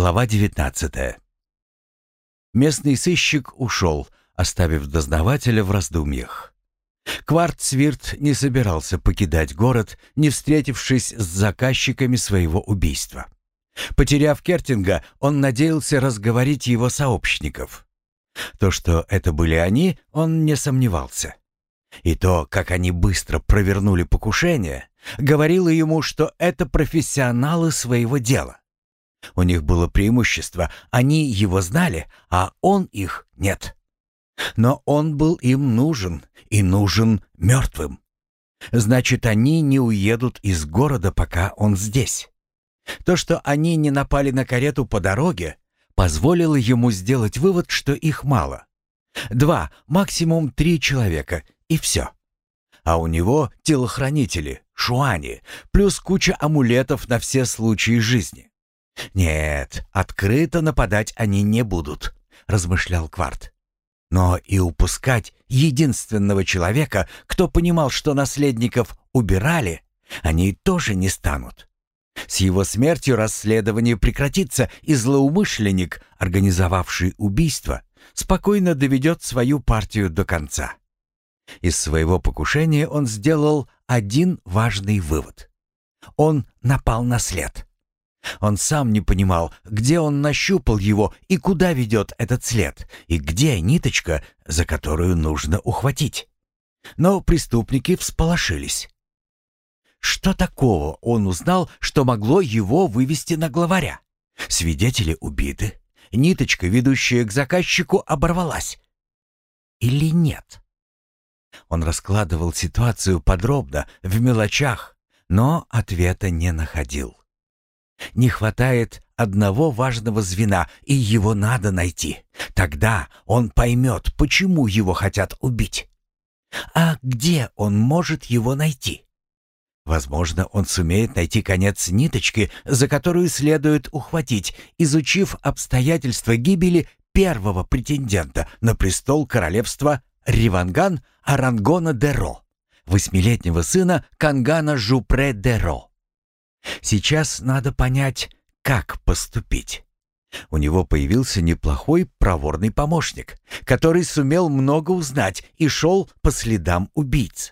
Глава 19 Местный сыщик ушел, оставив дознавателя в раздумьях. Квартцвирт не собирался покидать город, не встретившись с заказчиками своего убийства. Потеряв Кертинга, он надеялся разговорить его сообщников. То, что это были они, он не сомневался. И то, как они быстро провернули покушение, говорило ему, что это профессионалы своего дела. У них было преимущество, они его знали, а он их нет. Но он был им нужен, и нужен мертвым. Значит, они не уедут из города, пока он здесь. То, что они не напали на карету по дороге, позволило ему сделать вывод, что их мало. Два, максимум три человека, и все. А у него телохранители, шуани, плюс куча амулетов на все случаи жизни. «Нет, открыто нападать они не будут», — размышлял Кварт. Но и упускать единственного человека, кто понимал, что наследников убирали, они тоже не станут. С его смертью расследование прекратится, и злоумышленник, организовавший убийство, спокойно доведет свою партию до конца. Из своего покушения он сделал один важный вывод. Он напал на след. Он сам не понимал, где он нащупал его и куда ведет этот след, и где ниточка, за которую нужно ухватить. Но преступники всполошились. Что такого он узнал, что могло его вывести на главаря? Свидетели убиты. Ниточка, ведущая к заказчику, оборвалась. Или нет? Он раскладывал ситуацию подробно, в мелочах, но ответа не находил. Не хватает одного важного звена, и его надо найти. Тогда он поймет, почему его хотят убить. А где он может его найти? Возможно, он сумеет найти конец ниточки, за которую следует ухватить, изучив обстоятельства гибели первого претендента на престол королевства Риванган Арангона Деро, восьмилетнего сына Кангана Жупре Деро. Сейчас надо понять, как поступить. У него появился неплохой проворный помощник, который сумел много узнать и шел по следам убийц.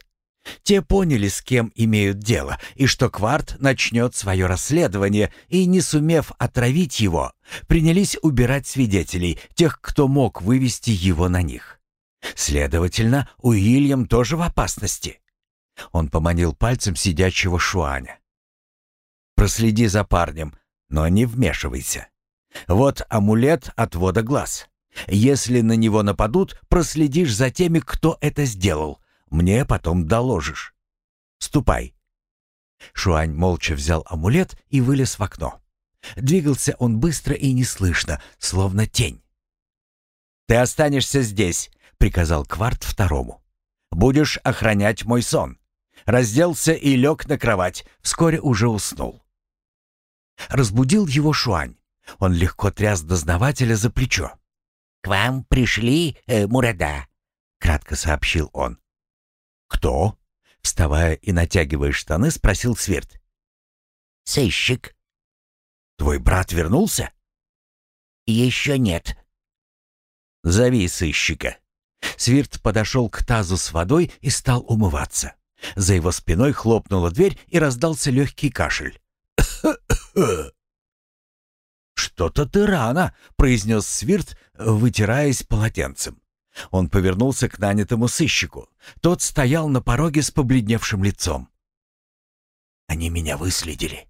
Те поняли, с кем имеют дело, и что Кварт начнет свое расследование, и, не сумев отравить его, принялись убирать свидетелей, тех, кто мог вывести его на них. Следовательно, Уильям тоже в опасности. Он поманил пальцем сидячего Шуаня. «Проследи за парнем, но не вмешивайся. Вот амулет отвода глаз. Если на него нападут, проследишь за теми, кто это сделал, мне потом доложишь. Ступай». Шуань молча взял амулет и вылез в окно. Двигался он быстро и неслышно, словно тень. «Ты останешься здесь», — приказал Кварт второму. «Будешь охранять мой сон». Разделся и лег на кровать, вскоре уже уснул. Разбудил его Шуань. Он легко тряс дознавателя за плечо. «К вам пришли, э, Мурада», — кратко сообщил он. «Кто?» — вставая и натягивая штаны, спросил Сверд. «Сыщик». «Твой брат вернулся?» «Еще нет». «Зови сыщика». Свирт подошел к тазу с водой и стал умываться. За его спиной хлопнула дверь и раздался легкий кашель. «Что-то ты рано», — произнес Свирт, вытираясь полотенцем. Он повернулся к нанятому сыщику. Тот стоял на пороге с побледневшим лицом. «Они меня выследили.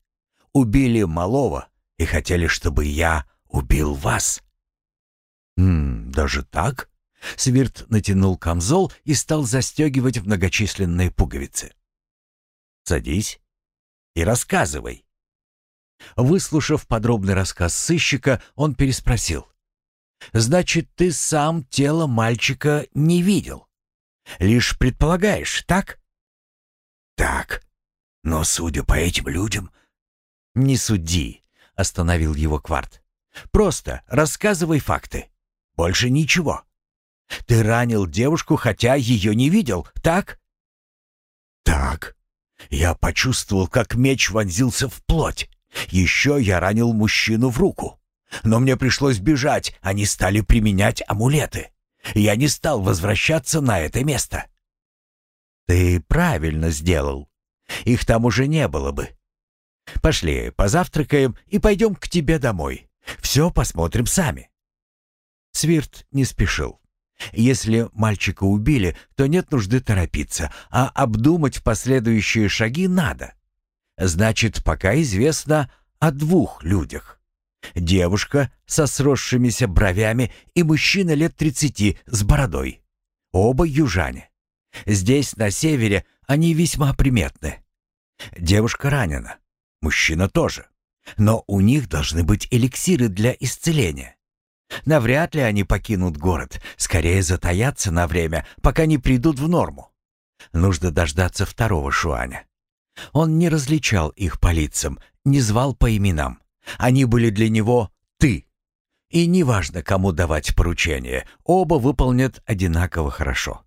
Убили малого и хотели, чтобы я убил вас». «М даже так?» Свирт натянул камзол и стал застегивать многочисленные пуговицы. «Садись и рассказывай». Выслушав подробный рассказ сыщика, он переспросил. Значит, ты сам тело мальчика не видел. Лишь предполагаешь, так? Так. Но судя по этим людям... Не суди, остановил его Кварт. Просто рассказывай факты. Больше ничего. Ты ранил девушку, хотя ее не видел, так? Так. Я почувствовал, как меч вонзился в плоть. Еще я ранил мужчину в руку. Но мне пришлось бежать, они стали применять амулеты. Я не стал возвращаться на это место». «Ты правильно сделал. Их там уже не было бы. Пошли, позавтракаем и пойдем к тебе домой. Все посмотрим сами». Свирт не спешил. Если мальчика убили, то нет нужды торопиться, а обдумать последующие шаги надо. Значит, пока известно о двух людях. Девушка со сросшимися бровями и мужчина лет тридцати с бородой. Оба южане. Здесь, на севере, они весьма приметны. Девушка ранена. Мужчина тоже. Но у них должны быть эликсиры для исцеления. Навряд ли они покинут город, скорее затаятся на время, пока не придут в норму. Нужно дождаться второго Шуаня. Он не различал их по лицам, не звал по именам. Они были для него «ты». И неважно, кому давать поручение, оба выполнят одинаково хорошо.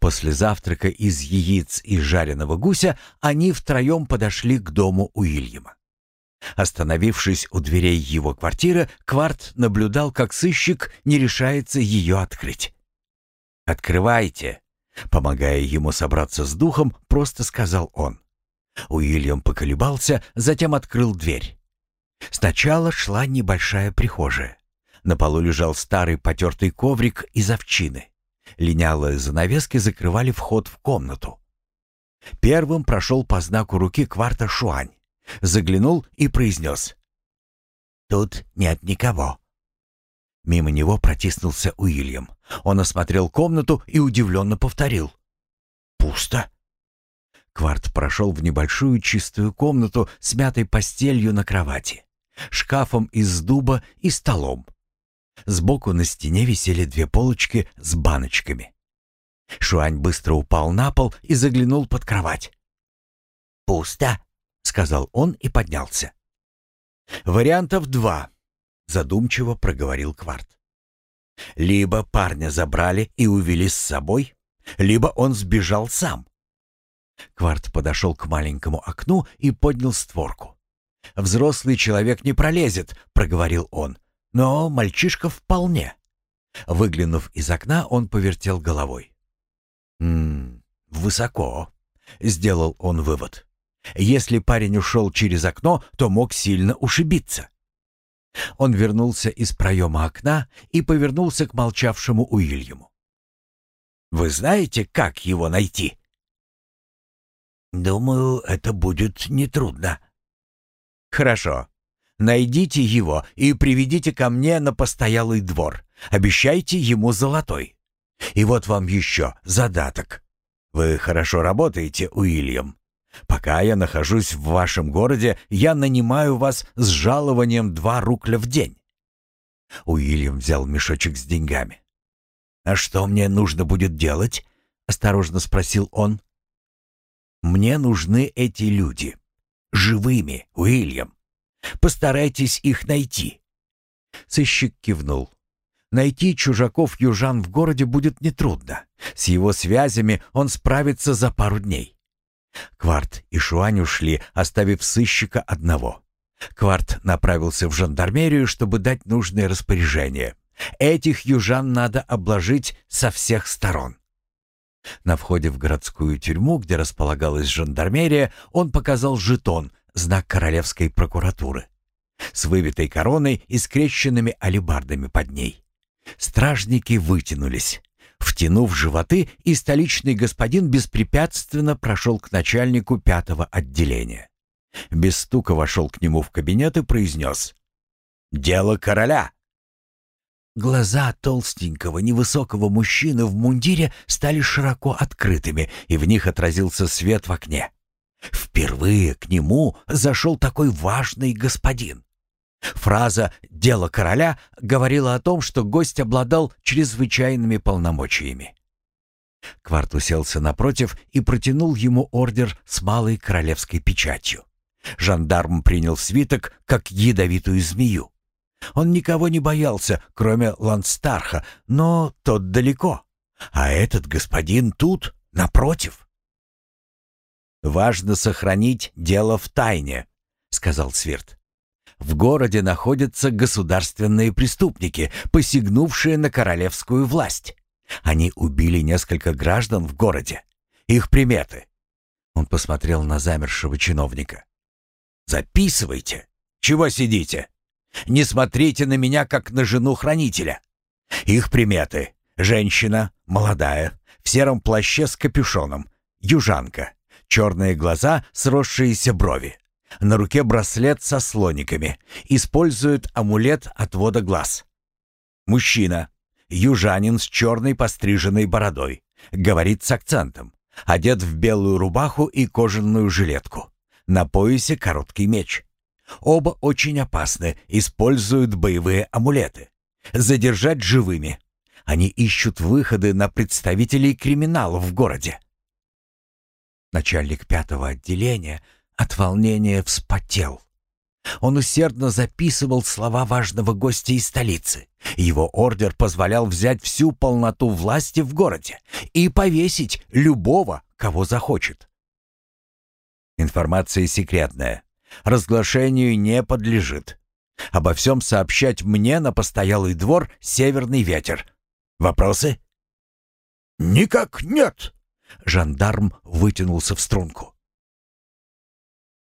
После завтрака из яиц и жареного гуся они втроем подошли к дому Уильяма. Остановившись у дверей его квартиры, Кварт наблюдал, как сыщик не решается ее открыть. «Открывайте!» Помогая ему собраться с духом, просто сказал он. Уильям поколебался, затем открыл дверь. Сначала шла небольшая прихожая. На полу лежал старый потертый коврик из овчины. Линялые занавески закрывали вход в комнату. Первым прошел по знаку руки кварта Шуань. Заглянул и произнес. «Тут нет никого». Мимо него протиснулся Уильям. Он осмотрел комнату и удивленно повторил. «Пусто». Кварт прошел в небольшую чистую комнату с мятой постелью на кровати, шкафом из дуба и столом. Сбоку на стене висели две полочки с баночками. Шуань быстро упал на пол и заглянул под кровать. «Пусто», — сказал он и поднялся. «Вариантов два», — задумчиво проговорил Кварт. «Либо парня забрали и увели с собой, либо он сбежал сам». Кварт подошел к маленькому окну и поднял створку. «Взрослый человек не пролезет», — проговорил он, — «но мальчишка вполне». Выглянув из окна, он повертел головой. «М -м, высоко», — сделал он вывод. Если парень ушел через окно, то мог сильно ушибиться. Он вернулся из проема окна и повернулся к молчавшему Уильяму. «Вы знаете, как его найти?» «Думаю, это будет нетрудно». «Хорошо. Найдите его и приведите ко мне на постоялый двор. Обещайте ему золотой. И вот вам еще задаток. Вы хорошо работаете, Уильям. Пока я нахожусь в вашем городе, я нанимаю вас с жалованием два рукля в день». Уильям взял мешочек с деньгами. «А что мне нужно будет делать?» — осторожно спросил он. «Мне нужны эти люди. Живыми, Уильям. Постарайтесь их найти». Сыщик кивнул. Найти чужаков-южан в городе будет нетрудно. С его связями он справится за пару дней. Кварт и Шуань ушли, оставив сыщика одного. Кварт направился в жандармерию, чтобы дать нужное распоряжение. Этих южан надо обложить со всех сторон. На входе в городскую тюрьму, где располагалась жандармерия, он показал жетон, знак королевской прокуратуры, с выбитой короной и скрещенными алебардами под ней. Стражники вытянулись. Втянув животы, и столичный господин беспрепятственно прошел к начальнику пятого отделения. Без стука вошел к нему в кабинет и произнес «Дело короля!» Глаза толстенького, невысокого мужчины в мундире стали широко открытыми, и в них отразился свет в окне. Впервые к нему зашел такой важный господин. Фраза «дело короля» говорила о том, что гость обладал чрезвычайными полномочиями. Кварт уселся напротив и протянул ему ордер с малой королевской печатью. Жандарм принял свиток, как ядовитую змею. Он никого не боялся, кроме Ланстарха, но тот далеко. А этот господин тут, напротив. «Важно сохранить дело в тайне», — сказал Свирт. В городе находятся государственные преступники, посягнувшие на королевскую власть. Они убили несколько граждан в городе. Их приметы. Он посмотрел на замершего чиновника. «Записывайте. Чего сидите? Не смотрите на меня, как на жену хранителя. Их приметы. Женщина, молодая, в сером плаще с капюшоном, южанка, черные глаза, сросшиеся брови. На руке браслет со слониками. Использует амулет отвода глаз. Мужчина. Южанин с черной постриженной бородой. Говорит с акцентом. Одет в белую рубаху и кожаную жилетку. На поясе короткий меч. Оба очень опасны, используют боевые амулеты. Задержать живыми. Они ищут выходы на представителей криминала в городе. Начальник пятого отделения от волнения вспотел. Он усердно записывал слова важного гостя из столицы. Его ордер позволял взять всю полноту власти в городе и повесить любого, кого захочет. Информация секретная. Разглашению не подлежит. Обо всем сообщать мне на постоялый двор «Северный ветер». Вопросы? «Никак нет!» Жандарм вытянулся в струнку.